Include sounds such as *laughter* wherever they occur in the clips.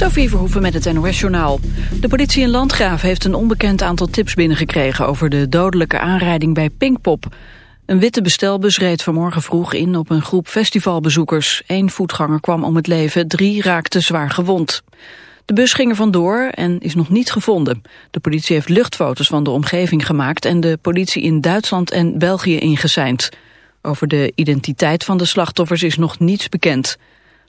Sophie Verhoeven met het NOS-journaal. De politie in Landgraaf heeft een onbekend aantal tips binnengekregen... over de dodelijke aanrijding bij Pinkpop. Een witte bestelbus reed vanmorgen vroeg in op een groep festivalbezoekers. Eén voetganger kwam om het leven, drie raakten zwaar gewond. De bus ging er vandoor en is nog niet gevonden. De politie heeft luchtfoto's van de omgeving gemaakt... en de politie in Duitsland en België ingeseind. Over de identiteit van de slachtoffers is nog niets bekend...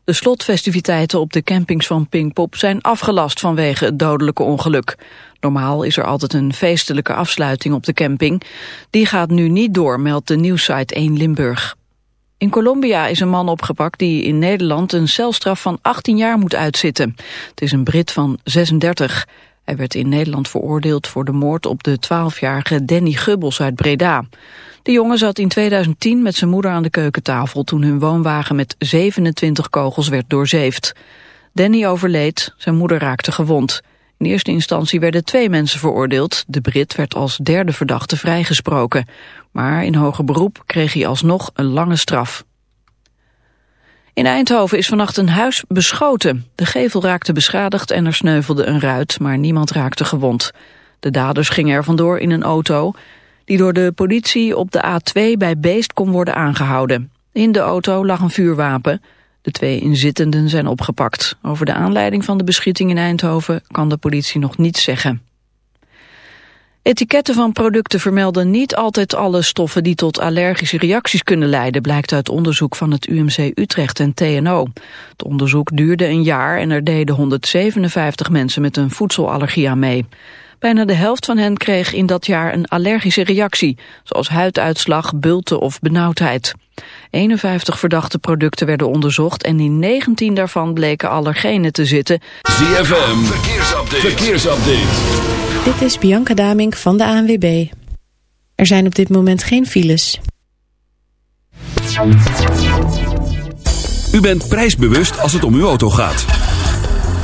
De slotfestiviteiten op de campings van Pinkpop zijn afgelast vanwege het dodelijke ongeluk. Normaal is er altijd een feestelijke afsluiting op de camping. Die gaat nu niet door, meldt de nieuwsite 1 Limburg. In Colombia is een man opgepakt die in Nederland een celstraf van 18 jaar moet uitzitten. Het is een Brit van 36. Hij werd in Nederland veroordeeld voor de moord op de 12-jarige Danny Gubbels uit Breda. De jongen zat in 2010 met zijn moeder aan de keukentafel... toen hun woonwagen met 27 kogels werd doorzeefd. Danny overleed, zijn moeder raakte gewond. In eerste instantie werden twee mensen veroordeeld. De Brit werd als derde verdachte vrijgesproken. Maar in hoger beroep kreeg hij alsnog een lange straf. In Eindhoven is vannacht een huis beschoten. De gevel raakte beschadigd en er sneuvelde een ruit, maar niemand raakte gewond. De daders gingen er vandoor in een auto die door de politie op de A2 bij Beest kon worden aangehouden. In de auto lag een vuurwapen. De twee inzittenden zijn opgepakt. Over de aanleiding van de beschieting in Eindhoven kan de politie nog niets zeggen. Etiketten van producten vermelden niet altijd alle stoffen die tot allergische reacties kunnen leiden, blijkt uit onderzoek van het UMC Utrecht en TNO. Het onderzoek duurde een jaar en er deden 157 mensen met een voedselallergie aan mee. Bijna de helft van hen kreeg in dat jaar een allergische reactie, zoals huiduitslag, bulten of benauwdheid. 51 verdachte producten werden onderzocht en in 19 daarvan bleken allergenen te zitten. ZFM, verkeersupdate. verkeersupdate. Dit is Bianca Damink van de ANWB. Er zijn op dit moment geen files. U bent prijsbewust als het om uw auto gaat.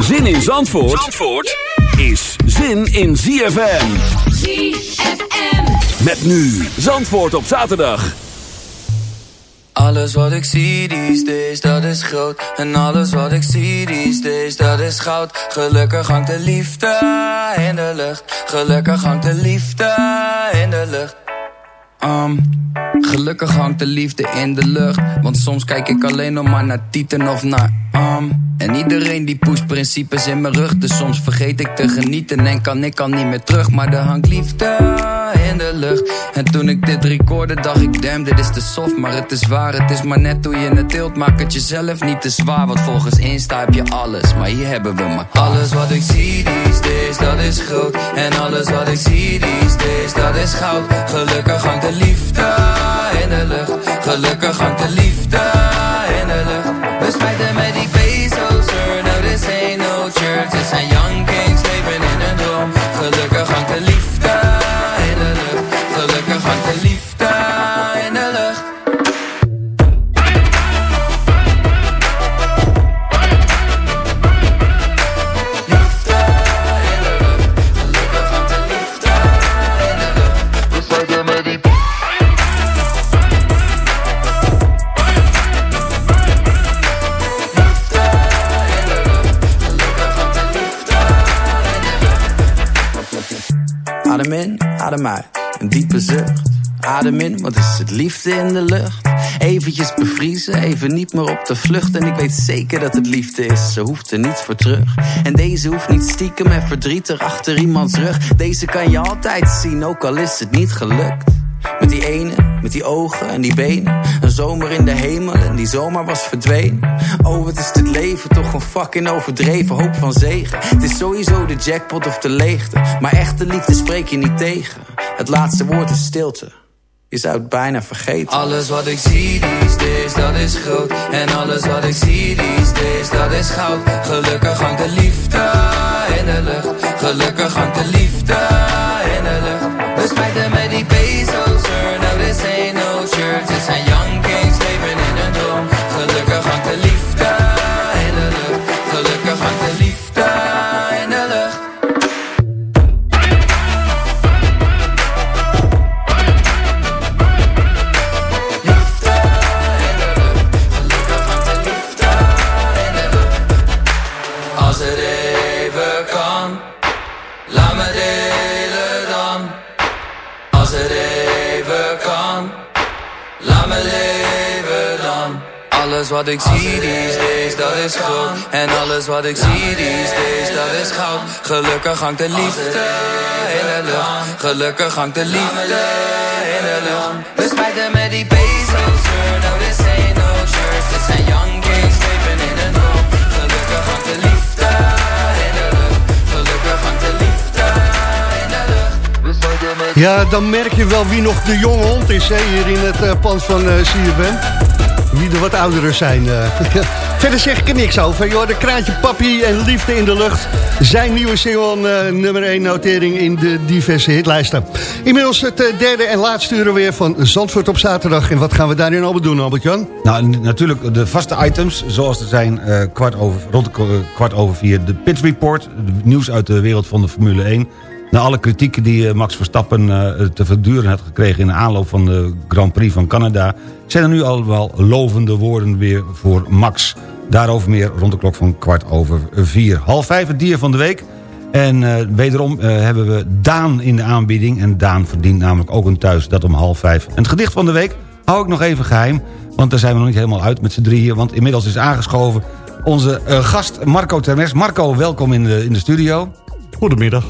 Zin in Zandvoort, Zandvoort is zin in ZFM. ZFM. Met nu Zandvoort op zaterdag. Alles wat ik zie these days, dat is groot. En alles wat ik zie these days, dat is goud. Gelukkig hangt de liefde in de lucht. Gelukkig hangt de liefde in de lucht. Um, gelukkig hangt de liefde in de lucht. Want soms kijk ik alleen nog maar naar tieten of naar um. En iedereen die poest principes in mijn rug. Dus soms vergeet ik te genieten en kan ik al niet meer terug. Maar er hangt liefde in de lucht. En toen ik dit recorde dacht ik damn dit is te soft. Maar het is waar, het is maar net hoe je het deelt. Maak het jezelf niet te zwaar. Want volgens Insta heb je alles. Maar hier hebben we maar alles wat ik zie these days, dat is groot. En alles wat ik zie these days, dat is goud. Gelukkig hangt de liefde in de lucht. Gelukkig hangt de liefde in de lucht. We spijten met die bezos, sir. No, this ain't no church. Dit zijn young kings, Uit, een diepe zucht. Adem in, want is het liefde in de lucht. Eventjes bevriezen, even niet meer op de vlucht. En ik weet zeker dat het liefde is, ze hoeft er niet voor terug. En deze hoeft niet stiekem en verdrietig achter iemands rug. Deze kan je altijd zien, ook al is het niet gelukt. Met die ene, met die ogen en die benen. Een zomer in de hemel en die zomer was verdwenen. Oh, wat is dit leven toch een fucking overdreven hoop van zegen. Het is sowieso de jackpot of de leegte. Maar echte liefde spreek je niet tegen. Het laatste woord is stilte. Je zou het bijna vergeten. Alles wat ik zie these days, dat is groot. En alles wat ik zie these days, dat is goud. Gelukkig hangt de liefde in de lucht. Gelukkig hangt de liefde in de lucht. We smijten met die bezels, sir. No, this ain't no church. Zijn young wat ik zie these days, dat is goud. Gelukkig hangt de liefde in de lucht. Gelukkig hangt de liefde in de lucht. We smijten met die bezels, sir. No, this ain't no church. Dit zijn young kings, leven in een droom. Gelukkig hangt de liefde in de lucht. Gelukkig hangt de liefde in de lucht. Ja, dan merk je wel wie nog de jonge hond is hier in het eh, pand van uh, CFM. Wie de wat ouderen zijn. eh. *laughs* Verder zeg ik er niks over. Joh, de Kraantje Papi en Liefde in de Lucht. Zijn nieuwe single, eh, nummer 1 notering in de diverse hitlijsten. Inmiddels het eh, derde en laatste uur weer van Zandvoort op zaterdag. En wat gaan we daarin allemaal doen, Albert-Jan? Nou, natuurlijk de vaste items, zoals er zijn eh, kwart over, rond kwart over vier. De Pit Report, nieuws uit de wereld van de Formule 1. Na alle kritieken die Max Verstappen te verduren had gekregen... in de aanloop van de Grand Prix van Canada... zijn er nu al wel lovende woorden weer voor Max. Daarover meer rond de klok van kwart over vier. Half vijf het dier van de week. En eh, wederom eh, hebben we Daan in de aanbieding. En Daan verdient namelijk ook een thuis, dat om half vijf. En het gedicht van de week hou ik nog even geheim... want daar zijn we nog niet helemaal uit met z'n drieën... want inmiddels is aangeschoven onze eh, gast Marco Termes. Marco, welkom in de, in de studio. Goedemiddag.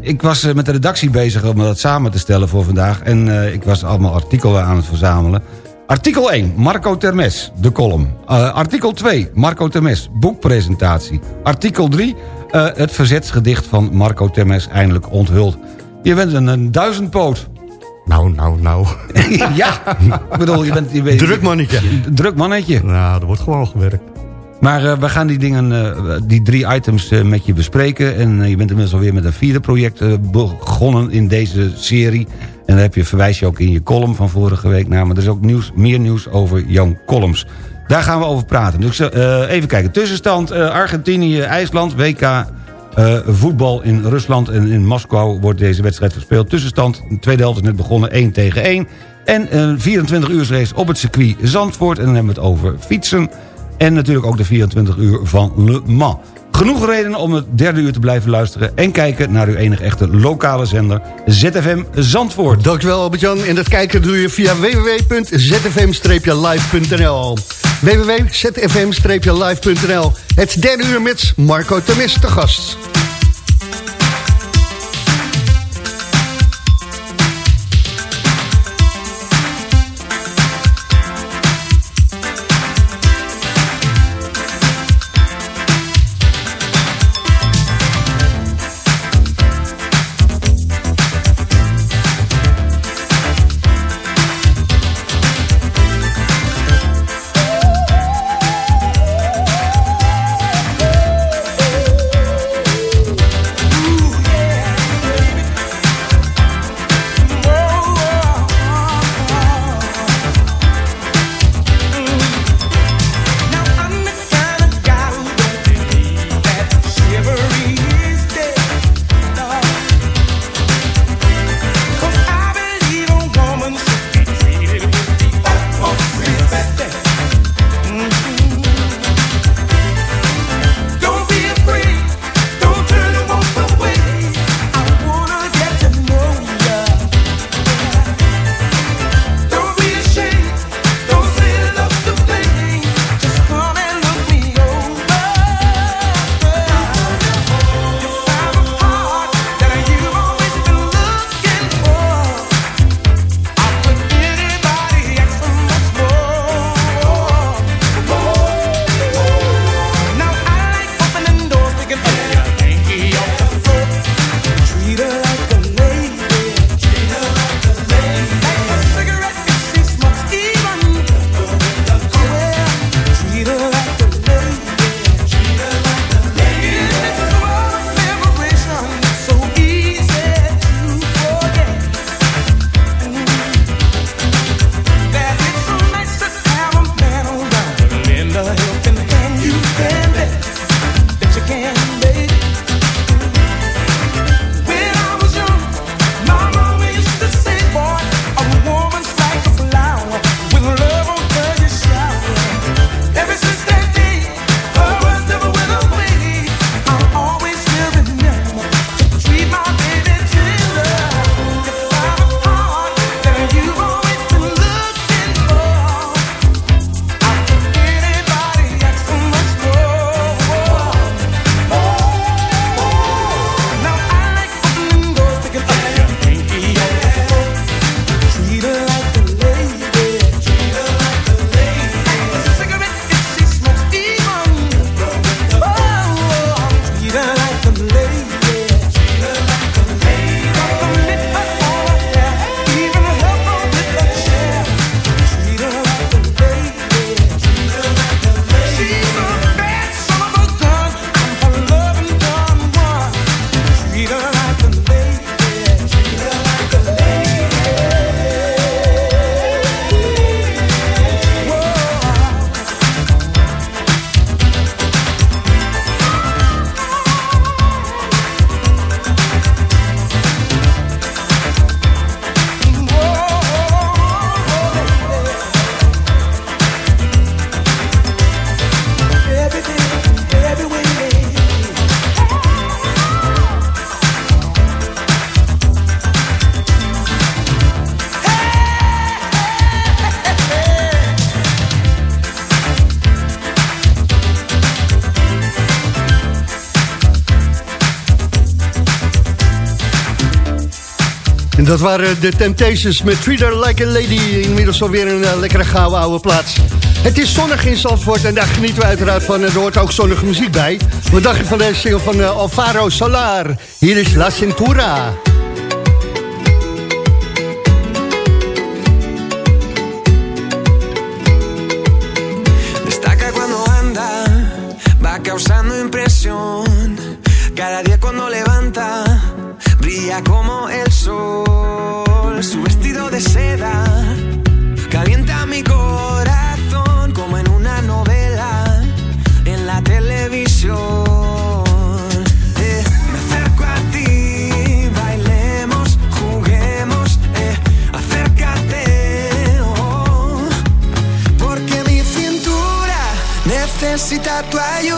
Ik was met de redactie bezig om dat samen te stellen voor vandaag... en ik was allemaal artikelen aan het verzamelen. Artikel 1, Marco Termes, de column. Eh, artikel 2, Marco Termes, boekpresentatie. Artikel 3, eh, het verzetsgedicht van Marco Termes eindelijk onthuld. Je bent een, een duizendpoot. Nou, nou, nou. *laughs* ja, ik bedoel, je bent... Je bent Druk mannetje. Druk mannetje. Nou, er wordt gewoon gewerkt. Maar eh, we gaan die dingen, eh, die drie items eh, met je bespreken. En je bent inmiddels alweer met een vierde project begonnen in deze serie. En daar heb je, verwijs je ook in je column van vorige week naar. Maar er is ook nieuws, meer nieuws over jouw columns. Daar gaan we over praten. Dus even kijken. Tussenstand Argentinië, IJsland, WK voetbal in Rusland. En in Moskou wordt deze wedstrijd gespeeld. Tussenstand, de tweede helft is net begonnen, 1 tegen 1. En een 24 uur race op het circuit Zandvoort. En dan hebben we het over fietsen. En natuurlijk ook de 24 uur van Le Mans. Genoeg redenen om het derde uur te blijven luisteren... en kijken naar uw enige echte lokale zender ZFM Zandvoort. Dankjewel Albert-Jan. En dat kijken doe je via www.zfm-live.nl www.zfm-live.nl Het derde uur met Marco Temis te gast. Dat waren de Temptations met Treat Her Like a Lady. Inmiddels alweer een eh, lekkere gouden oude plaats. Het is zonnig in Zandvoort en daar genieten we uiteraard van. Er hoort ook zonnige muziek bij. Wat dacht je van deze single van eh, Alvaro Solar? Hier is La Cintura. why you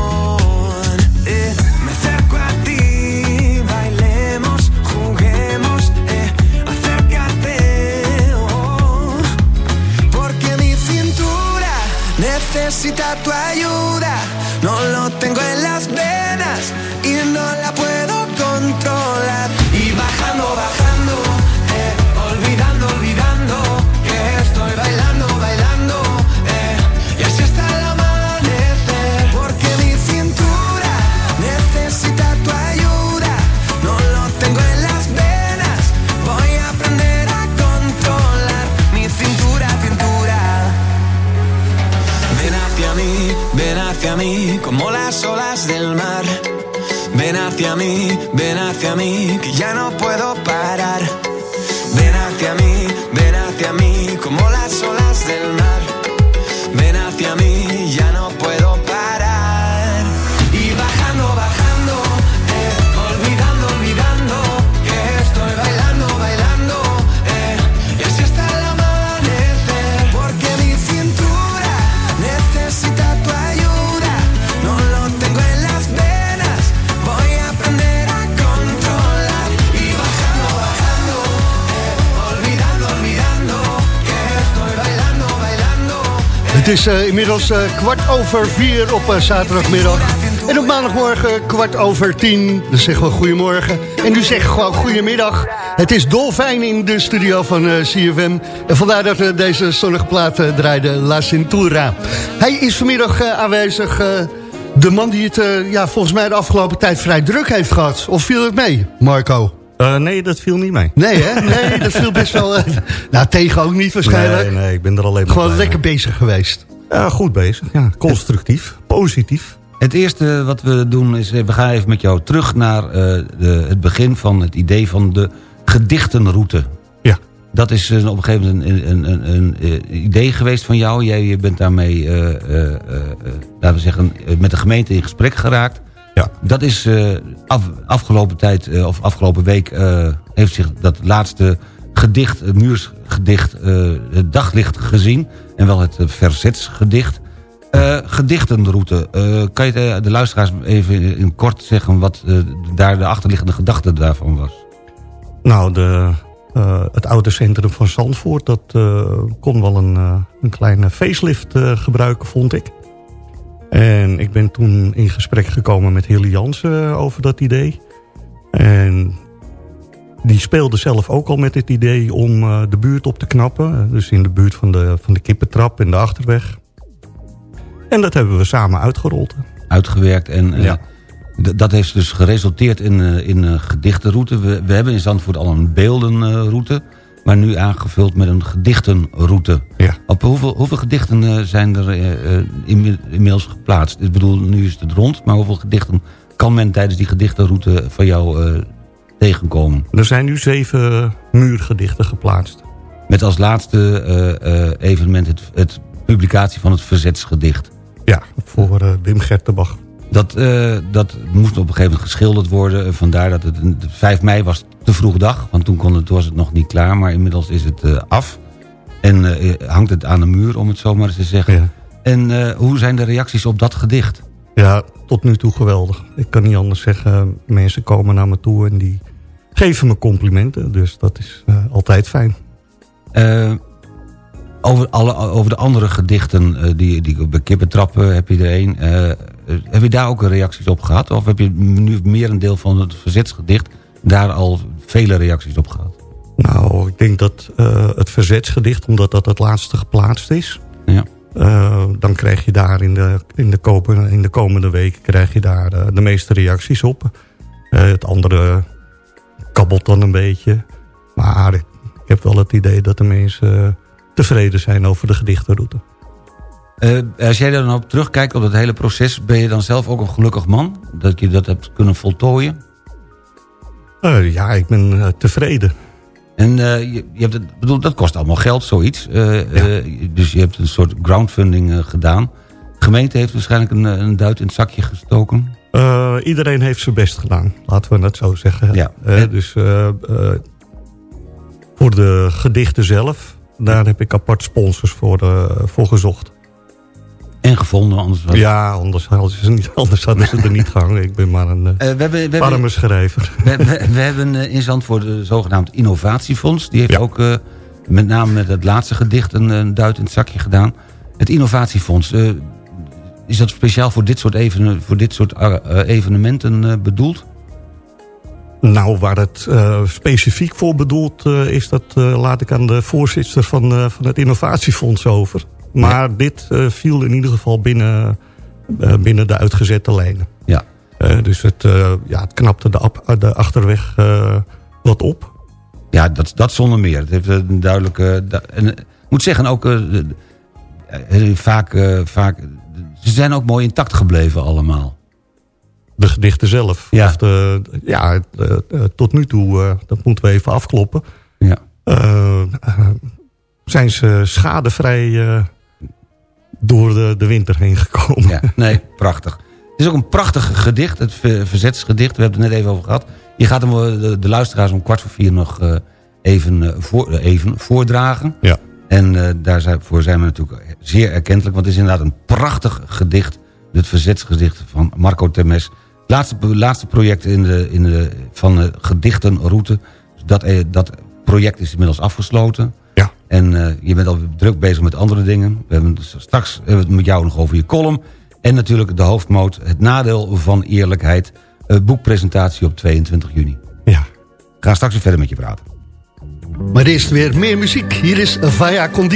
Necesita tu ayuda. No lo tengo en las venas y no la puedo controlar. Y bajando, bajando, ven hacia mí, que ya no puedo parar. Is eh, inmiddels eh, kwart over vier op eh, zaterdagmiddag. En op maandagmorgen kwart over tien. Dan zeggen we goedemorgen. En nu zeggen we gewoon goedemiddag. Het is dolfijn in de studio van CFM. En vandaar dat we deze zonnige plaat draaiden, La Cintura. Hij is vanmiddag aanwezig. de man die het ja, volgens mij de afgelopen tijd vrij druk heeft gehad. Of viel het mee, Marco? Eh, nee, dat viel niet mee. Nee, hè? Nee, dat viel best wel... eh, nou, tegen ook niet waarschijnlijk. Nee, nee, ik ben er alleen maar Gewoon lekker mee. bezig geweest. Ja, goed bezig. Ja, constructief. Positief. Het eerste wat we doen is, eh, we gaan even met jou terug naar eh, de, het begin van het idee van de gedichtenroute. Ja. Dat is op een gegeven moment een, een, een, een, idee geweest van jou. Jij je bent daarmee, eh, eh, eh, eh, laten we zeggen, met de gemeente in gesprek geraakt. Ja. Dat is eh, af, afgelopen tijd, eh, of afgelopen week, eh, heeft zich dat laatste gedicht, het muursgedicht, het daglicht gezien. En wel het verzetsgedicht. Eh, gedichtenroute. Eh, kan je de, luisteraars even in, kort zeggen wat daar de achterliggende gedachte daarvan was? Nou, de, het oude centrum van Zandvoort... dat kon wel een, een kleine facelift gebruiken, vond ik. En ik ben toen in gesprek gekomen met Hilly Jansen eh, over dat idee. En die speelde zelf ook al met het idee om eh, de buurt op te knappen. Dus in de buurt van de, van de kippentrap en de achterweg. En dat hebben we samen uitgerold. Uitgewerkt en... eh, Ja. Dat heeft dus geresulteerd in, in een gedichtenroute. We, we hebben in Zandvoort al een beeldenroute... maar nu aangevuld met een gedichtenroute. Ja. Op hoeveel, hoeveel gedichten eh, zijn er eh, eh, inmi- inmiddels geplaatst? Ik bedoel, nu is het rond, maar hoeveel gedichten kan men tijdens die gedichtenroute van jou tegenkomen? Er zijn nu zeven muurgedichten geplaatst. Met als laatste evenement het, het publicatie van het verzetsgedicht. Ja, voor Wim Gertenbach. Dat, eh, dat moest op een gegeven moment geschilderd worden. Vandaar dat het een- de 5 mei was te vroeg dag. Want toen, kon het, was het nog niet klaar. Maar inmiddels is het eh, af. En eh, hangt het aan de muur, om het zo maar eens te zeggen. Ja. En hoe zijn de reacties op dat gedicht? Ja, tot nu toe geweldig. Ik kan niet anders zeggen. Mensen komen naar me toe en die geven me complimenten. Dus dat is altijd fijn. Over, alle, over de andere gedichten, die, die bij kippentrappen heb je er een. Eh, heb je daar ook reacties op gehad? Of heb je nu meer een deel van het verzetsgedicht... daar al vele reacties op gehad? Nou, ik denk dat eh, het verzetsgedicht, omdat dat het laatste geplaatst is... Ja. eh, dan krijg je daar in de, in de, kopen, in de komende weken krijg je daar de meeste reacties op. Het andere kabbelt dan een beetje. Maar ik, heb wel het idee dat de mensen tevreden zijn over de gedichtenroute. Eh, als jij daar dan op terugkijkt op het hele proces... ben je dan zelf ook een gelukkig man? Dat je dat hebt kunnen voltooien? Eh, ja, ik ben eh, tevreden. En je, je hebt het, bedoel, dat kost allemaal geld, zoiets. Dus je hebt een soort groundfunding gedaan. De gemeente heeft waarschijnlijk een, een duit in het zakje gestoken. Iedereen heeft zijn best gedaan, laten we het zo zeggen. Ja. Dus voor de gedichten zelf, daar heb ik apart sponsors voor, voor gezocht. En gevonden, anders was Ja, anders hadden, ze niet, *laughs* anders hadden ze er niet gehangen. Ik ben maar een eh, Eh, we hebben, we hebben, schrijver. *laughs* we, we- we hebben eh, in Zandvoort de zogenaamd innovatiefonds. Die heeft Ja. ook eh, met name met het laatste gedicht een, een duit in het zakje gedaan. Het innovatiefonds, eh, is dat speciaal voor dit soort, even, voor dit soort evenementen eh, bedoeld? Nou, waar het eh, specifiek voor bedoeld eh, is... dat eh, laat ik aan de voorzitter van, eh, van het innovatiefonds over. Maar dit eh, viel in ieder geval binnen, eh, binnen de uitgezette lijnen. Ja. Eh, dus het, ja, het knapte de, ap- de achterweg wat op. Ja, dat, dat zonder meer. Het heeft een duidelijke... en, ik moet zeggen, ook vaak, vaak... Ze zijn ook mooi intact gebleven allemaal. De gedichten zelf. Ja. Of de, ja, tot nu toe, dat moeten we even afkloppen... Ja. zijn ze schadevrij door de, de winter heen gekomen. Ja, nee, prachtig. Het is ook een prachtig gedicht, het ver- verzetsgedicht. We hebben het net even over gehad. Je gaat hem eh, de, de luisteraars om kwart voor vier nog eh, even, eh, voor, even voordragen. Ja. En eh, daarvoor zijn we natuurlijk zeer erkentelijk. Want het is inderdaad een prachtig gedicht. Het verzetsgedicht van Marco Temes. Het laatste, laatste project in de, in de, van de gedichtenroute. Dat, eh, dat project is inmiddels afgesloten. En eh, je bent al druk bezig met andere dingen. We hebben straks hebben we het met jou nog over je column. En natuurlijk de hoofdmoot, het nadeel van eerlijkheid. eh, boekpresentatie op 22 juni. Ja. Gaan straks weer verder met je praten. Maar eerst weer meer muziek. Hier is Vaya con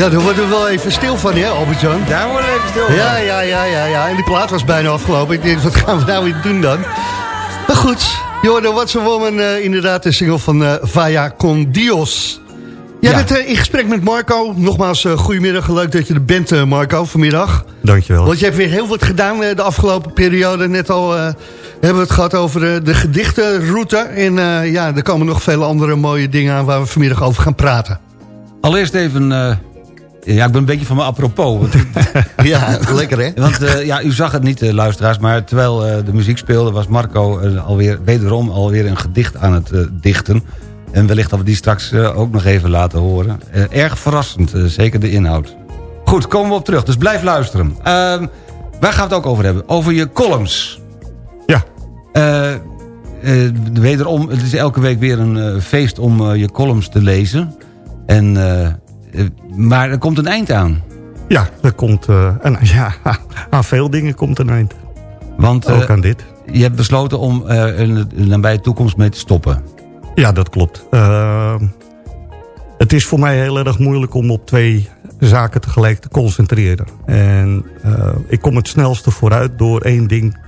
Ja, daar worden we wel even stil van, hè, Albert-Jan? Daar worden we even stil van. Ja, ja, ja, ja, ja. En die plaat was bijna afgelopen. Ik denk, wat gaan we nou weer doen dan? Maar goed, hoorde What's a Woman, eh, inderdaad de single van eh Vaya con Dios. Jij Ja. bent eh, in gesprek met Marco. Nogmaals, eh goedemiddag. Leuk dat je er bent, eh, Marco, vanmiddag. Dankjewel. Want je hebt weer heel wat gedaan eh, de afgelopen periode. Net al eh, hebben we het gehad over de gedichtenroute. En eh, ja, er komen nog vele andere mooie dingen aan... waar we vanmiddag over gaan praten. Allereerst even... ja, ik ben een beetje van me apropos. *laughs* Ja, lekker hè? want eh, ja, u zag het niet, eh, luisteraars... maar terwijl eh, de muziek speelde... was Marco alweer, wederom alweer een gedicht aan het eh, dichten. En wellicht dat we die straks ook nog even laten horen. Erg verrassend, zeker de inhoud. Goed, komen we op terug, dus blijf luisteren. Ehm, waar gaan we het ook over hebben? Over je columns. Ja, Eh, eh, wederom, het is elke week weer een feest om eh, je columns te lezen. En, maar er komt een eind aan. ja, er komt eh, een, *laughs* ja, aan veel dingen komt een eind. Want eh, Ook aan dit. je hebt besloten om er in de nabije toekomst mee te stoppen. Ja, dat klopt. Eh, het is voor mij heel erg moeilijk om op twee zaken tegelijk te concentreren. En eh, ik kom het snelste vooruit door één ding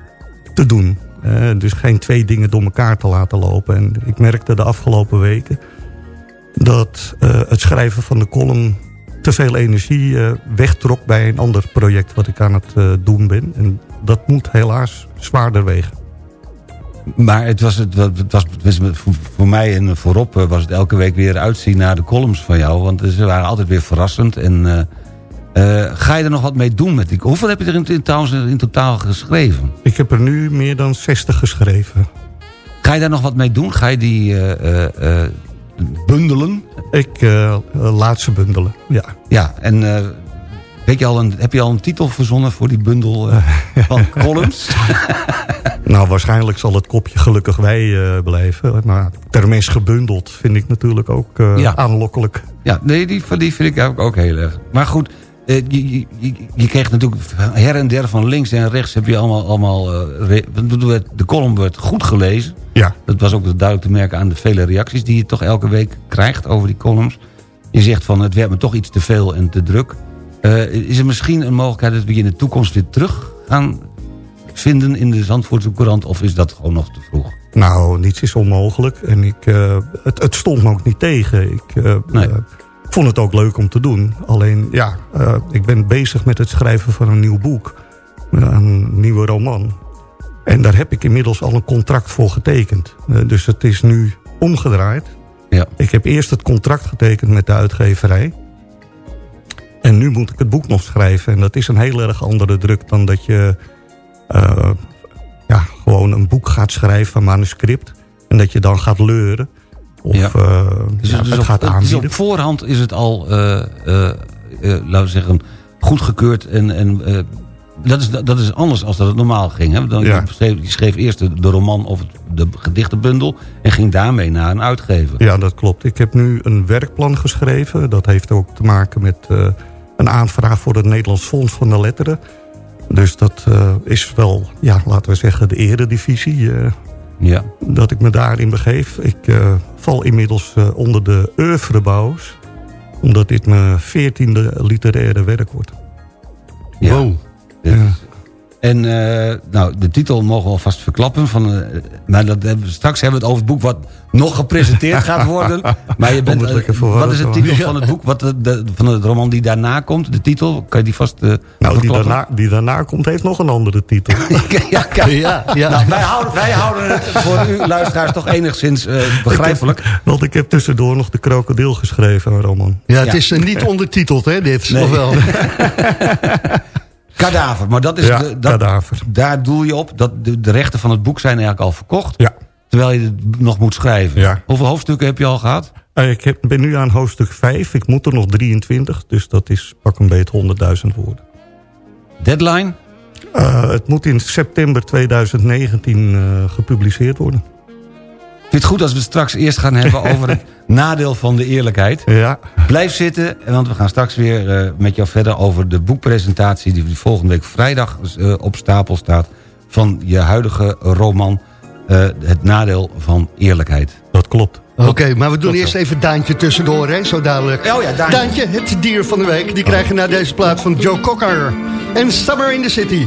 te doen. Eh, dus geen twee dingen door elkaar te laten lopen. En ik merkte de afgelopen weken dat eh, het schrijven van de column te veel energie eh, wegtrok bij een ander project wat ik aan het eh, doen ben. En dat moet helaas zwaarder wegen. Maar het was, het, was- het was, het was voor- mij en voorop was het elke week weer uitzien naar de columns van jou. Want ze waren altijd weer verrassend. En ga je er nog wat mee doen met die Hoeveel heb je er in, in, trouwens in totaal geschreven? Ik heb er nu meer dan 60 geschreven. Ga je daar nog wat mee doen? Ga je die bundelen? Ik eh, laat ze bundelen, ja. Ja, en eh, weet je al een, heb je al een titel verzonnen voor die bundel eh, *laughs* van columns? *laughs* Nou, waarschijnlijk zal het kopje gelukkig wij eh, blijven. Maar termens gebundeld vind ik natuurlijk ook eh, Ja. aanlokkelijk. Ja, nee, die, die vind ik ook, ook heel erg. Maar goed, eh, je, je, kreeg natuurlijk her en der van links en rechts... heb je allemaal... allemaal eh, de column werd goed gelezen. Ja, Dat was ook duidelijk te merken aan de vele reacties... die je toch elke week krijgt over die columns. Je zegt van, het werd me toch iets te veel en te druk. Eh, is er misschien een mogelijkheid dat we je in de toekomst weer terug gaan vinden... in de Zandvoortse Courant, of is dat gewoon nog te vroeg? nou, niets is onmogelijk. En ik, eh, het, het stond me ook niet tegen. Ik eh, Nee. Vond het ook leuk om te doen. Alleen, ja, eh, ik ben bezig met het schrijven van een nieuw boek. Een nieuwe roman. En daar heb ik inmiddels al een contract voor getekend. Eh, dus het is nu omgedraaid. Ja. Ik heb eerst het contract getekend met de uitgeverij. En nu moet ik het boek nog schrijven. En dat is een heel erg andere druk dan dat je eh, ja, gewoon een boek gaat schrijven, een manuscript. En dat je dan gaat leuren. Of Ja. eh, Dus, ja, dus het op, gaat dus aanbieden. op voorhand is het al, eh, eh, laten we zeggen, goedgekeurd. En, en, dat, is, dat is anders dan dat het normaal ging. Hè? Dan, Ja. schreef, je schreef eerst de, de roman of de gedichtenbundel... en ging daarmee naar een uitgever. Ja, dat klopt. Ik heb nu een werkplan geschreven. Dat heeft ook te maken met een aanvraag voor het Nederlands Fonds van de Letteren. Dus dat is wel, ja, laten we zeggen, de eredivisie. Ja. dat ik me daarin begeef. Ik eh, val inmiddels eh, onder de oeuvrebouwers. Omdat dit mijn veertiende literaire werk wordt. ja. Wow. Ja. Is- En uh, nou, de titel mogen we alvast verklappen. Van, uh, maar dat, straks hebben we het over het boek wat nog gepresenteerd *laughs* gaat worden. Maar je bent, uh, wat is de titel van het boek? Wat de, de, van het roman die daarna komt? De titel? Kan je die vast Nou, die daarna, die daarna komt heeft nog een andere titel. *laughs* ja, ja, ja. Nou, wij, houden, wij houden het voor u luisteraars toch enigszins begrijpelijk. Ik heb, want ik heb tussendoor nog De Krokodil geschreven, een roman. Ja, het is niet *laughs* ondertiteld, hè, dit. Nee. Nog wel. Kadaver, maar dat is ja, de, dat, kadaver. daar doel je op. Dat de, de, rechten van het boek zijn eigenlijk al verkocht. Ja. Terwijl je het nog moet schrijven. Ja. Hoeveel hoofdstukken heb je al gehad? Uh, ik heb, ben nu aan hoofdstuk 5. Ik moet er nog 23. Dus dat is pak een beetje 100.000 woorden. Deadline? Uh, het moet in september 2019 uh, gepubliceerd worden. Ik vind het goed als we het straks eerst gaan hebben *laughs* over het nadeel van de eerlijkheid. Ja. Blijf zitten, want we gaan straks weer uh, met jou verder over de boekpresentatie... die volgende week vrijdag uh, op stapel staat... van je huidige roman uh, Het nadeel van eerlijkheid. Dat klopt. Oké, okay, maar we doen eerst even Daantje tussendoor, hè, zo dadelijk. Oh ja, Daantje. Daantje, het dier van de week. Die krijgen naar deze plaat van Joe Cocker. En Summer in the City.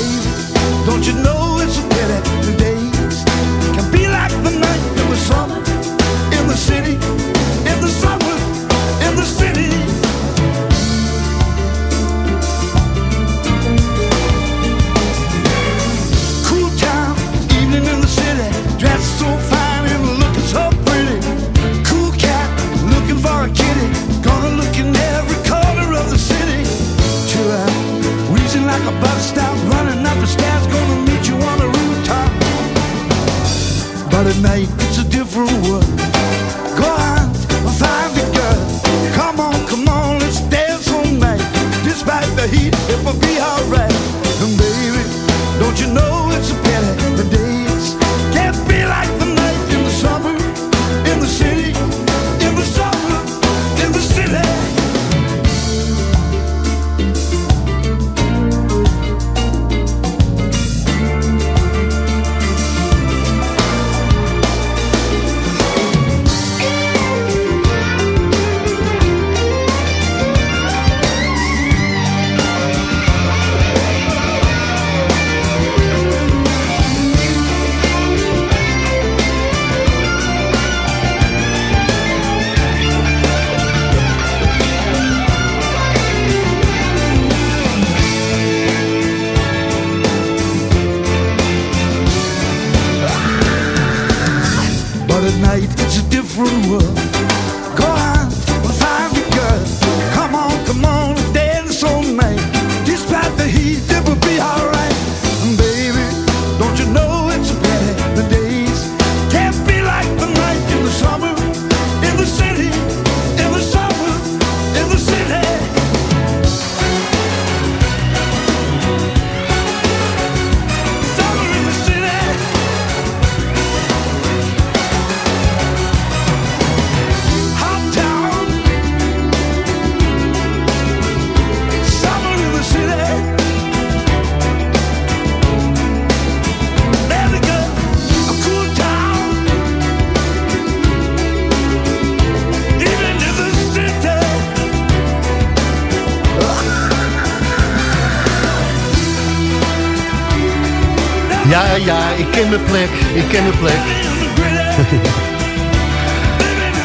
Plek. Ik ken de plek. *laughs*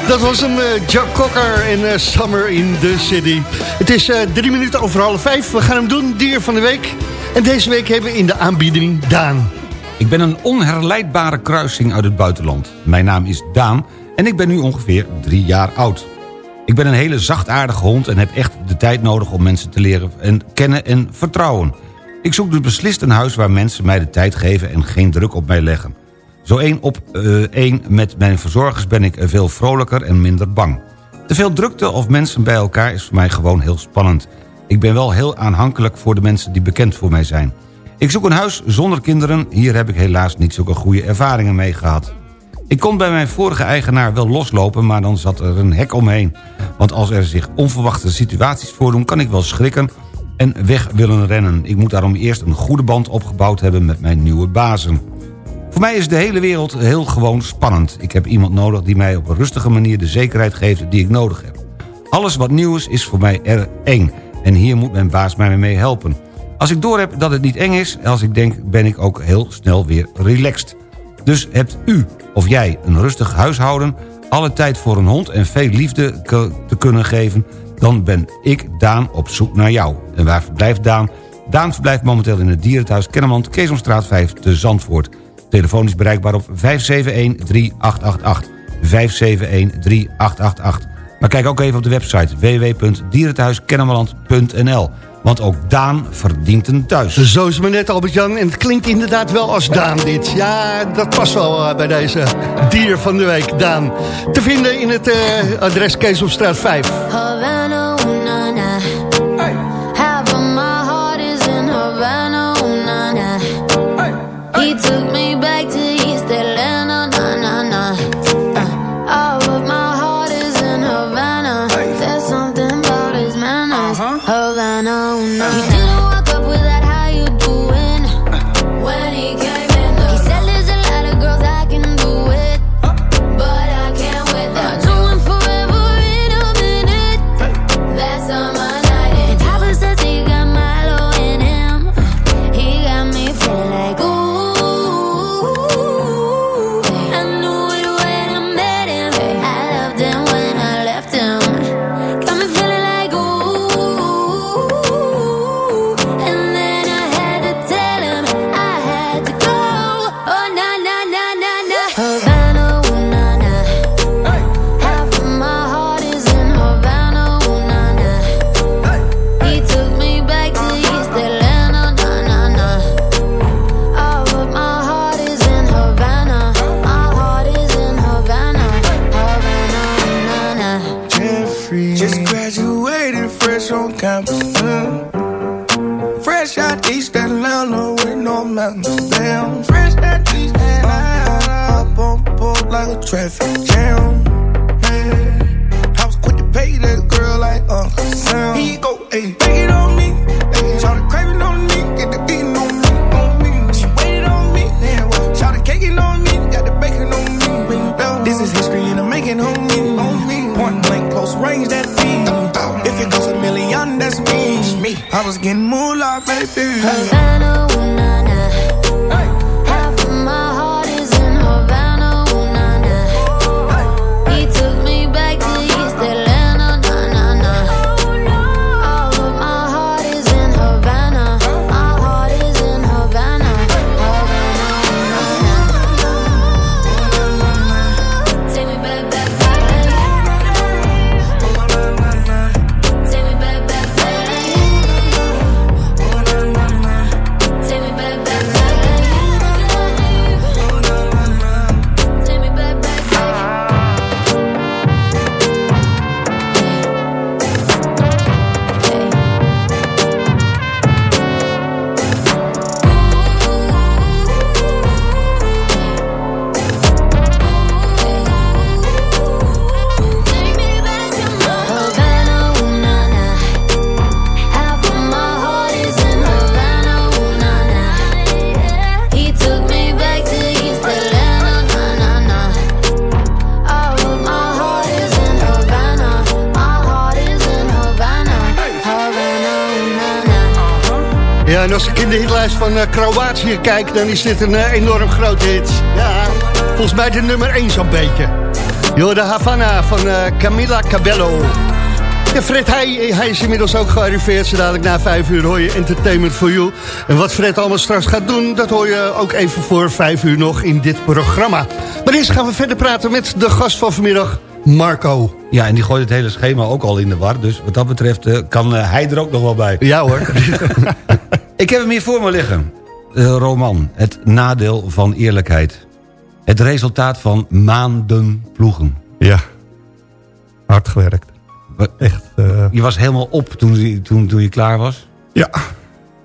Dat was hem, uh, Jack Cocker en uh, Summer in the City. Het is uh, drie minuten over half vijf. We gaan hem doen, dier van de week. En deze week hebben we in de aanbieding Daan. Ik ben een onherleidbare kruising uit het buitenland. Mijn naam is Daan en ik ben nu ongeveer drie jaar oud. Ik ben een hele zachtaardige hond en heb echt de tijd nodig om mensen te leren en kennen en vertrouwen. Ik zoek dus beslist een huis waar mensen mij de tijd geven... en geen druk op mij leggen. Zo één op eh, één met mijn verzorgers ben ik veel vrolijker en minder bang. Te veel drukte of mensen bij elkaar is voor mij gewoon heel spannend. Ik ben wel heel aanhankelijk voor de mensen die bekend voor mij zijn. Ik zoek een huis zonder kinderen. Hier heb ik helaas niet zulke goede ervaringen mee gehad. Ik kon bij mijn vorige eigenaar wel loslopen, maar dan zat er een hek omheen. Want als er zich onverwachte situaties voordoen... kan ik wel schrikken en weg willen rennen. Ik moet daarom eerst een goede band opgebouwd hebben met mijn nieuwe bazen. Voor mij is de hele wereld heel gewoon spannend. Ik heb iemand nodig die mij op een rustige manier de zekerheid geeft die ik nodig heb. Alles wat nieuw is, is voor mij er eng. En hier moet mijn baas mij mee helpen. Als ik doorheb dat het niet eng is, als ik denk, ben ik ook heel snel weer relaxed. Dus hebt u of jij een rustig huishouden... alle tijd voor een hond en veel liefde te kunnen geven... dan ben ik, Daan, op zoek naar jou. En waar verblijft Daan? Daan verblijft momenteel in het dierenthuis Kennemerland... Keesomstraat 5 te Zandvoort. Telefoon is bereikbaar op 571-3888. 571-3888. Maar kijk ook even op de website www.dierenthuiskennemerland.nl. Want ook Daan verdient een thuis. Zo is het net, Albert-Jan. En het klinkt inderdaad wel als Daan dit. Ja, dat past wel uh, bij deze dier van de week, Daan. Te vinden in het uh, adres Kees op straat 5. De hitlijst van eh, Kroatië kijk, dan is dit een eh, enorm groot hit. Ja, volgens mij de nummer 1 zo'n beetje. Yo, de Havana van eh, Camila Cabello. Ja, Fred, hij, hij is inmiddels ook gearriveerd. Zo dadelijk na 5 uur hoor je Entertainment for You. En wat Fred allemaal straks gaat doen, dat hoor je ook even voor 5 uur nog in dit programma. Maar eerst gaan we verder praten met de gast van vanmiddag, Marco. Ja, en die gooit het hele schema ook al in de war. Dus wat dat betreft kan hij er ook nog wel bij. Ja hoor. *laughs* Ik heb hem hier voor me liggen. De roman, Het nadeel van eerlijkheid. Het resultaat van maanden ploegen. Ja, hard gewerkt. Echt. eh, Je was helemaal op toen, toen, toen je klaar was? Ja,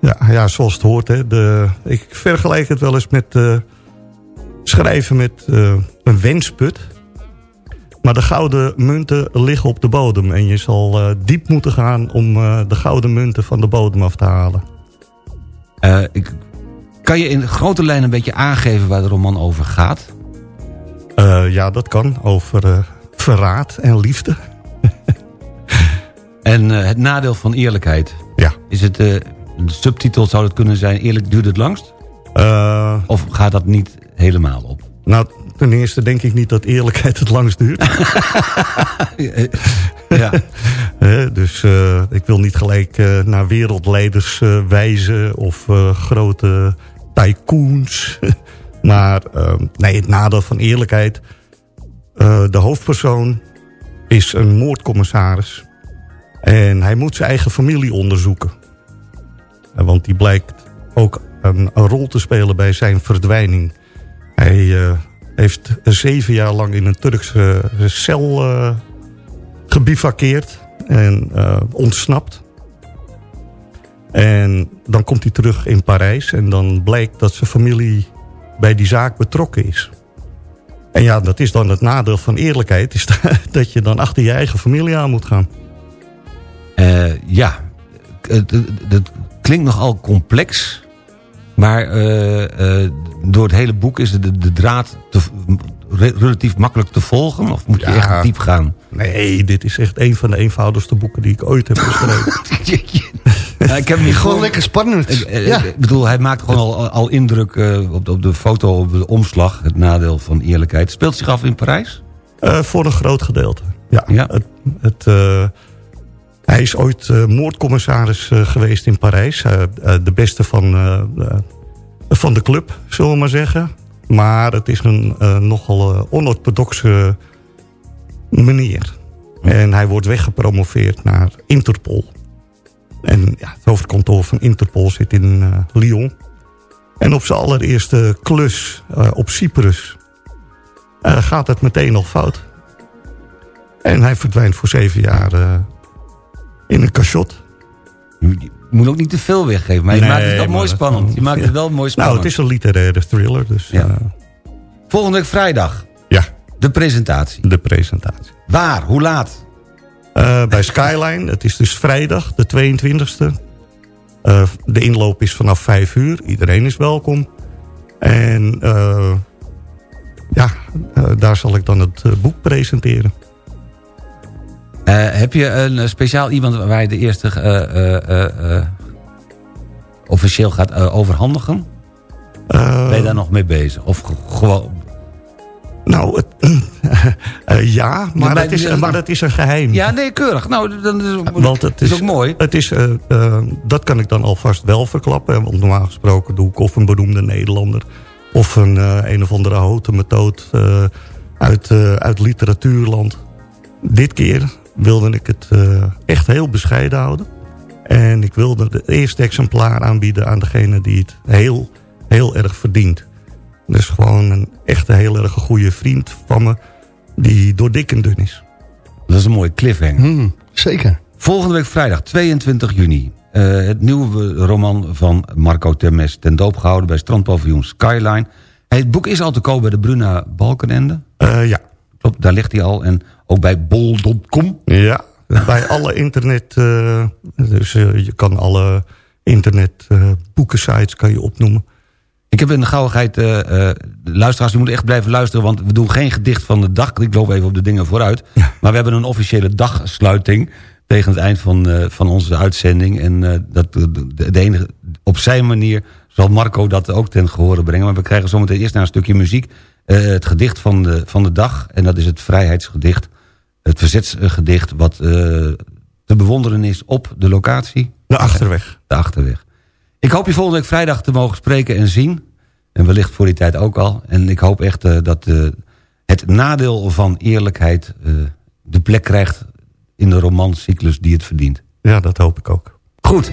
ja, ja zoals het hoort. Hè. De, ik vergelijk het wel eens met eh, schrijven met eh, een wensput. Maar de gouden munten liggen op de bodem. En je zal diep moeten gaan om de gouden munten van de bodem af te halen. Eh, ik, kan je in grote lijnen een beetje aangeven waar de roman over gaat? Eh, ja, dat kan. Over eh, verraad en liefde. *laughs* En het nadeel van eerlijkheid. Ja. Is het, de subtitel zou het kunnen zijn... Eerlijk duurt het langst? Of gaat dat niet helemaal op? nou, ten eerste denk ik niet dat eerlijkheid het langst duurt. *laughs* *laughs* ja. Dus eh, ik wil niet gelijk eh, naar wereldleiders eh, wijzen of grote tycoons. *laughs* maar eh, nee, het nadeel van eerlijkheid. de hoofdpersoon is een moordcommissaris. En hij moet zijn eigen familie onderzoeken. Want die blijkt ook een, een rol te spelen bij zijn verdwijning. Hij heeft zeven jaar lang in een Turkse cel gebivakkeerd en eh, ontsnapt. En dan komt hij terug in Parijs en dan blijkt dat zijn familie bij die zaak betrokken is. En ja, dat is dan het nadeel van eerlijkheid, is dat *laughs* je dan achter je eigen familie aan moet gaan. Eh, ja, het klinkt nogal complex. Maar eh, door het hele boek is de, de draad te, relatief makkelijk te volgen? Of moet je echt diep gaan? Nee, dit is echt een van de eenvoudigste boeken die ik ooit heb geschreven. *laughs* Ja, ik heb hem hier Gewoon lekker spannend. Ik, eh, ja. ik bedoel, hij maakt gewoon al, al indruk eh, op, de, op de foto, op de omslag. Het nadeel van eerlijkheid. Speelt zich af in Parijs? Eh, voor een groot gedeelte. Ja, Ja. Het, het, eh, hij is ooit moordcommissaris eh, geweest in Parijs. De beste van, van de club, zullen we maar zeggen. Maar het is een eh, nogal eh, onorthodoxe meneer. En hij wordt weggepromoveerd naar Interpol. En ja, het hoofdkantoor van Interpol zit in eh, Lyon. En op zijn allereerste klus op Cyprus gaat het meteen al fout. En hij verdwijnt voor zeven jaar in een cachot. Moet ook niet te veel weggeven. Maar je Nee, maakt het wel mooi spannend. Je maakt het wel mooi Nou, spannend. het is een literaire thriller, dus Ja. eh, Volgende week vrijdag. ja, De presentatie. de presentatie. Waar? Hoe laat? Eh, bij Skyline, het is dus vrijdag, de 22e. Eh, de inloop is vanaf vijf uur, iedereen is welkom. En ja, daar zal ik dan het boek presenteren. Eh, heb je een eh, speciaal iemand waar je de eerste eh, officieel gaat overhandigen? Ben je daar nog mee bezig? Of ge- gewoon... Nou, het, *clears throat* ja, maar, het is, maar het is een geheim. Ja, nee, keurig. Nou, dan is, Want het is, is, ook mooi. Het is, dat kan ik dan alvast wel verklappen. Want normaal gesproken doe ik of een beroemde Nederlander... of een, een of andere houten methode uit, uit literatuurland. Dit keer wilde ik het eh, echt heel bescheiden houden. En ik wilde het eerste exemplaar aanbieden aan degene die het heel, heel erg verdient. Dus gewoon een echte heel erg goede vriend van me... die door dik en dun is. Dat is een mooie cliffhanger. Hmm, zeker. Volgende week vrijdag, 22 juni. eh, het nieuwe roman van Marco Termes ten doop gehouden bij strandpaviljoen Skyline. Het boek is al te koop bij de Bruna Balkenende. Eh, ja, Klopt, daar ligt hij al. En ook bij bol.com. Ja, bij alle internet... eh, dus eh, je kan alle internet eh, boekensites kan je opnoemen. Ik heb in de gauwigheid, luisteraars, die moeten echt blijven luisteren... want we doen geen gedicht van de dag. Ik loop even op de dingen vooruit. Maar we hebben een officiële dagsluiting... tegen het eind van, van onze uitzending. En dat, de, de enige, op zijn manier zal Marco dat ook ten gehore brengen. Maar we krijgen zometeen eerst naar een stukje muziek... het gedicht van de, van de dag. En dat is het vrijheidsgedicht. Het verzetsgedicht wat eh, te bewonderen is op de locatie. De Achterweg. De Achterweg. Ik hoop je volgende week vrijdag te mogen spreken en zien. En wellicht voor die tijd ook al. En ik hoop echt eh, dat eh, het nadeel van eerlijkheid... de plek krijgt in de romancyclus die het verdient. Ja, dat hoop ik ook. Goed.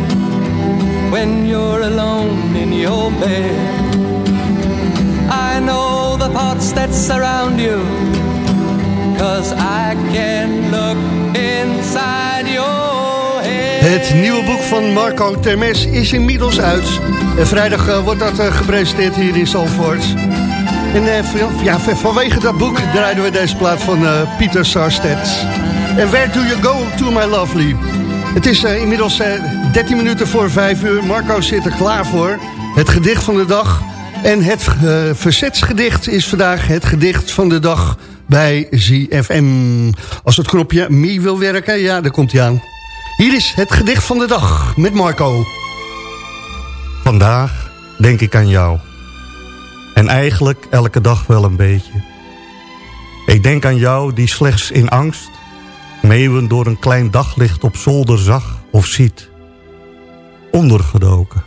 when you're alone in your bed. I know the thoughts that surround you, cause I can look inside your head. Het nieuwe boek van Marco Termes is inmiddels uit. En vrijdag uh, wordt dat uh, gepresenteerd hier in Zalvoort. En uh, ja, vanwege dat boek draaiden we deze plaat van Pieter Sarstedt. En Where Do You Go To My Lovely? Het is uh, inmiddels uh, 13 minuten voor 5 uur. Marco zit er klaar voor. Het gedicht van de dag. En het uh, verzetsgedicht is vandaag het gedicht van de dag bij ZFM. Als het knopje me wil werken, ja, daar komt hij aan. Hier is het gedicht van de dag met Marco. Vandaag denk ik aan jou. En eigenlijk elke dag wel een beetje. Ik denk aan jou die slechts in angst meeuwen door een klein daglicht op zolder zag of ziet. Ondergedoken.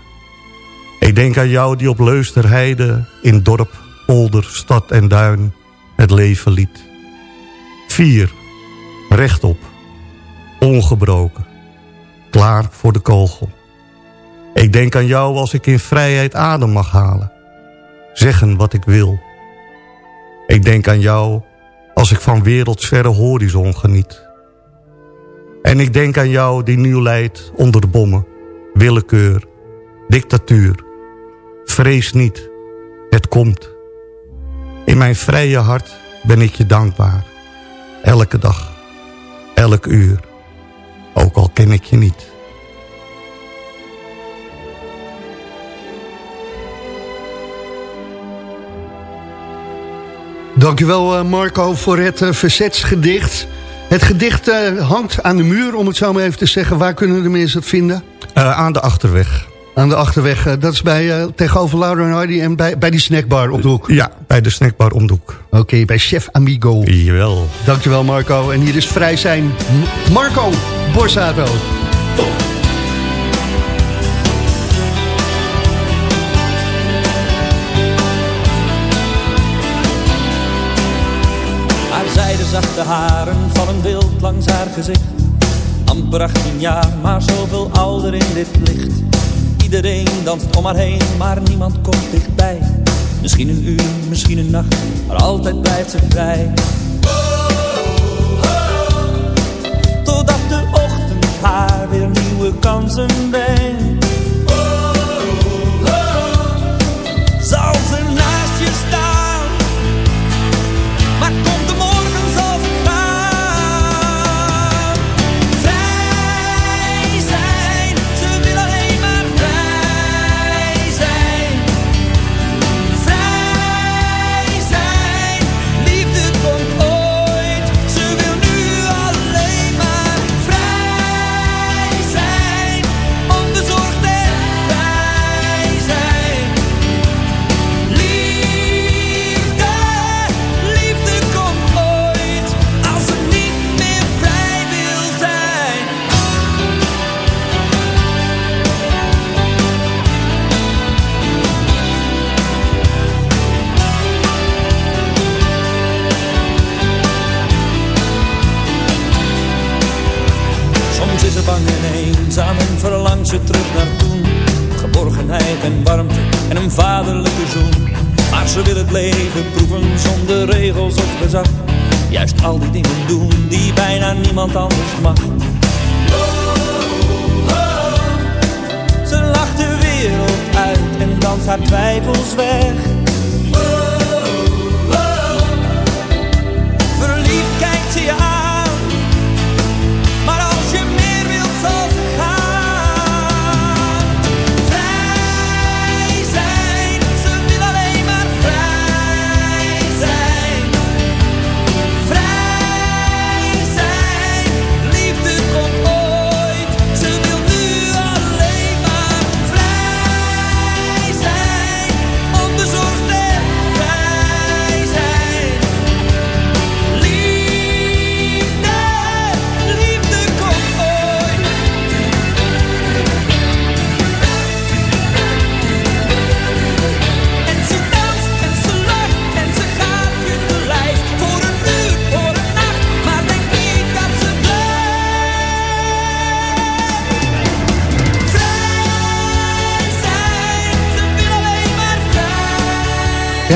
Ik denk aan jou die op Leusterheide in dorp, polder, stad en duin het leven liet. Vier, rechtop, ongebroken. klaar voor de kogel. Ik denk aan jou als ik in vrijheid adem mag halen. Zeggen wat ik wil. Ik denk aan jou als ik van wereldsverre horizon geniet. En ik denk aan jou die nu leidt onder de bommen. Willekeur, dictatuur. Vrees niet, het komt. In mijn vrije hart ben ik je dankbaar. Elke dag, elk uur. Ook al ken ik je niet. Dankjewel eh, Marco voor het eh, verzetsgedicht. Het gedicht eh, hangt aan de muur, om het zo maar even te zeggen. Waar kunnen de mensen het vinden? Uh, aan de Achterweg. Aan de Achterweg, uh, dat is bij, uh, tegenover Laura en Hardy en bij, bij die snackbar op de hoek. Ja, bij de snackbar om de hoek. Oké, okay, bij Chef Amigo. Jawel. Dankjewel Marco. En hier is vrij zijn Marco Borsato. Zachte haren vallen wild langs haar gezicht. Amper 18 jaar, maar zoveel ouder in dit licht. Iedereen danst om haar heen, maar niemand komt dichtbij. Misschien een uur, misschien een nacht, maar altijd blijft ze vrij. Totdat de ochtend haar weer nieuwe kansen brengt.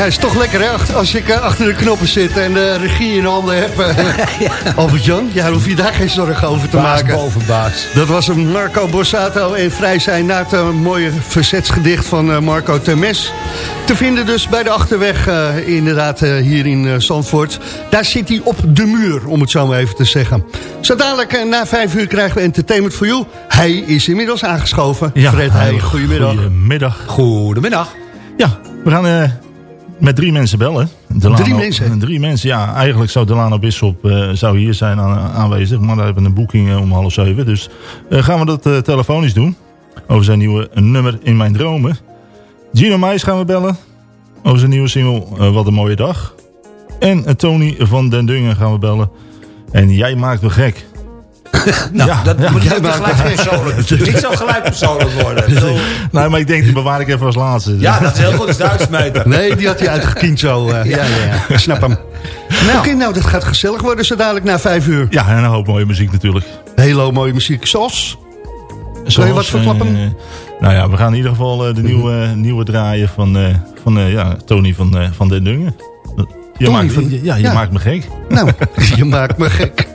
Ja, is toch lekker hè, als ik eh, achter de knoppen zit en de regie in handen heb. eh, *laughs* Albert-Jan, ja, hoef je daar geen zorgen over te Baas maken. boven baas. Dat was een Marco Borsato en Vrij zijn na het eh, mooie verzetsgedicht van Marco Temes. Te vinden dus bij de Achterweg, inderdaad hier in Zandvoort. Daar zit hij op de muur, om het zo maar even te zeggen. Zo dadelijk eh, na vijf uur krijgen we Entertainment for You. Hij is inmiddels aangeschoven. Fred Heij, goedemiddag. Goedemiddag. Goedemiddag. Ja, we gaan eh, met drie mensen bellen. Delano- Drie mensen? Drie mensen, ja. Eigenlijk zou Delano Bisschop eh, zou hier zijn aan- aanwezig. Maar we hebben een boeking eh, om half zeven. Dus eh, gaan we dat telefonisch doen. Over zijn nieuwe nummer In Mijn Dromen. Gino Meijs gaan we bellen. Over zijn nieuwe single Wat een Mooie Dag. En Tony van Den Dungen gaan we bellen. En jij maakt me gek. *laughs* Nou, Ja, dat ja. moet Jij niet maakt gelijk persoonlijk. *laughs* Niet zo gelijk persoonlijk worden. Zo. Nee, maar ik denk die bewaar ik even als laatste. Ja, dat is heel goed. Dat is de uitsmijter. Nee, die had hij uitgekiend zo. eh, ja, ja, ja. Ik snap hem. Oké, nou, dat gaat gezellig worden zo dadelijk na vijf uur. Ja, en een hoop mooie muziek natuurlijk. Hele mooie muziek, zoals... Kan je wat verklappen? eh, nou ja, we gaan in ieder geval eh, de nieuwe, nieuwe draaien van, eh, van eh, ja, Tony van, eh, van den Dungen. Je maakt, van- ja, je ja. maakt me gek. Nou, *laughs* je maakt me gek.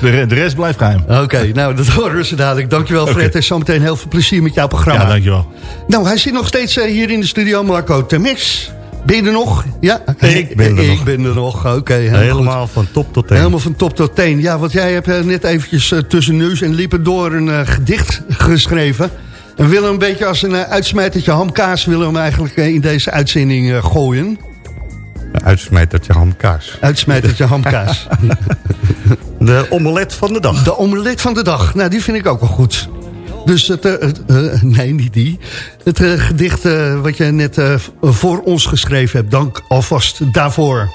De, re- de rest blijft geheim. Oké, nou dat horen we ze dadelijk. Dankjewel Fred en zometeen heel veel plezier met jouw programma. Ja, dankjewel. Nou, hij zit nog steeds eh, hier in de studio, Marco Temes. Ben je er nog? Ja? Ik ben er ik nog. ben er nog, oké. Helemaal van top tot teen. Helemaal van top tot teen. Ja, want jij hebt eh, net eventjes eh, tussen neus en lippen door een gedicht geschreven. En we willen een beetje als een uitsmijtertje hamkaas... willen we hem eigenlijk in deze uitzending gooien. Uitsmijtertje hamkaas. Uitsmijtertje hamkaas. *laughs* De omelet van de dag. De omelet van de dag. Nou, die vind ik ook wel goed. Dus het, eh, het, eh, *laughs* nee, niet die. Het eh, gedicht wat je net voor ons geschreven hebt. Dank alvast daarvoor.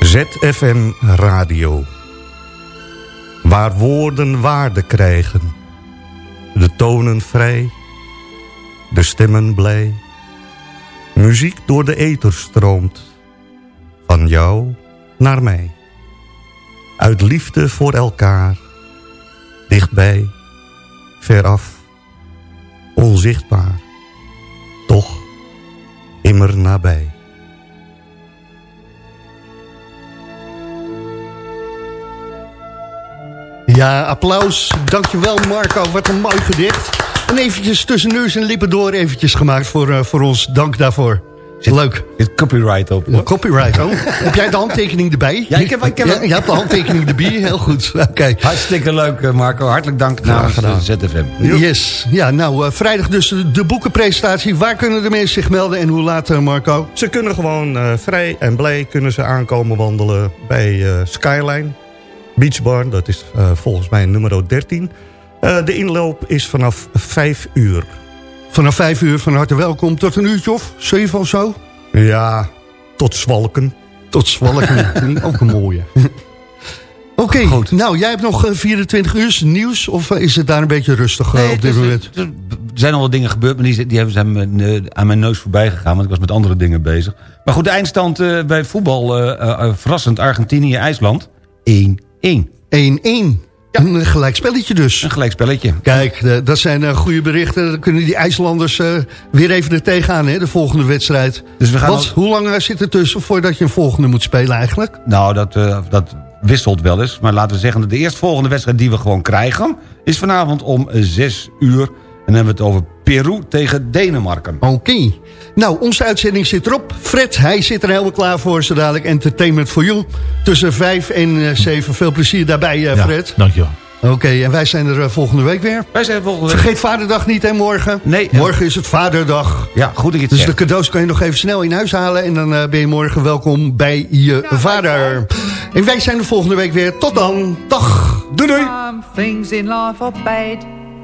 ZFM Radio. Waar woorden waarde krijgen. De tonen vrij. De stemmen blij. Muziek door de ether stroomt. Van jou naar mij. Uit liefde voor elkaar. Dichtbij. Veraf. Onzichtbaar. Toch immer nabij. Ja, applaus. Dankjewel Marco. Wat een mooi gedicht. En eventjes tussen neus en lippen door eventjes gemaakt voor, eh, voor ons. Dank daarvoor. Leuk. Zit copyright op. hoor. Copyright, oh. heb jij de handtekening erbij? Ja, ik heb- ik heb- Ja, je hebt de handtekening erbij, heel goed. *laughs* Oké. Hartstikke leuk, eh, Marco. Hartelijk dank namens gedaan. eh, ZFM. Yes. Ja, nou, eh, vrijdag dus de boekenpresentatie. Waar kunnen de mensen zich melden en hoe laat, Marco? Ze kunnen gewoon eh, vrij en blij kunnen ze aankomen wandelen bij eh, Skyline Beach Bar. Dat is eh, volgens mij nummer 13. Eh, de inloop is vanaf 5 uur. Vanaf vijf uur van harte welkom. Tot een uurtje of zeven of zo? Ja, tot zwalken. Tot zwalken. *laughs* Ook een mooie. *laughs* Oké, nou, jij hebt nog eh, 24 uur nieuws... of eh, is het daar een beetje rustig eh, Nee, op dit is- moment? Er zijn al wat dingen gebeurd, maar die, die hebben zijn eh, aan mijn neus voorbij gegaan. Want ik was met andere dingen bezig. Maar goed, de eindstand eh, bij voetbal. eh, eh, verrassend Argentinië-IJsland. 1-1. 1-1. Een gelijk spelletje dus. Een gelijk spelletje. Kijk, dat zijn eh, goede berichten. Dan kunnen die IJslanders eh, weer even er tegenaan, hè, de volgende wedstrijd. Dus we gaan Want hoe lang eh, zit er tussen voordat je een volgende moet spelen eigenlijk? Nou, dat, dat wisselt wel eens. Maar laten we zeggen dat de eerstvolgende wedstrijd die we gewoon krijgen... is vanavond om 6 uur. En dan hebben we het over Peru tegen Denemarken. Oké. Nou, onze uitzending zit erop. Fred, hij zit er helemaal klaar voor. Zo dadelijk Entertainment for You. Tussen 5 en 7. Veel plezier daarbij, eh, Ja, Fred. dankjewel. Oké, en wij zijn er eh, volgende week weer. Wij zijn volgende week... Vergeet Vaderdag niet, hè, morgen? Nee. Morgen is het Vaderdag. Ja, goed dat je het Dus zegt. de cadeaus kan je nog even snel in huis halen. En dan eh, ben je morgen welkom bij je vader. En wij zijn er volgende week weer. Tot dan. Dag. Doei doei. Some things in life are bad.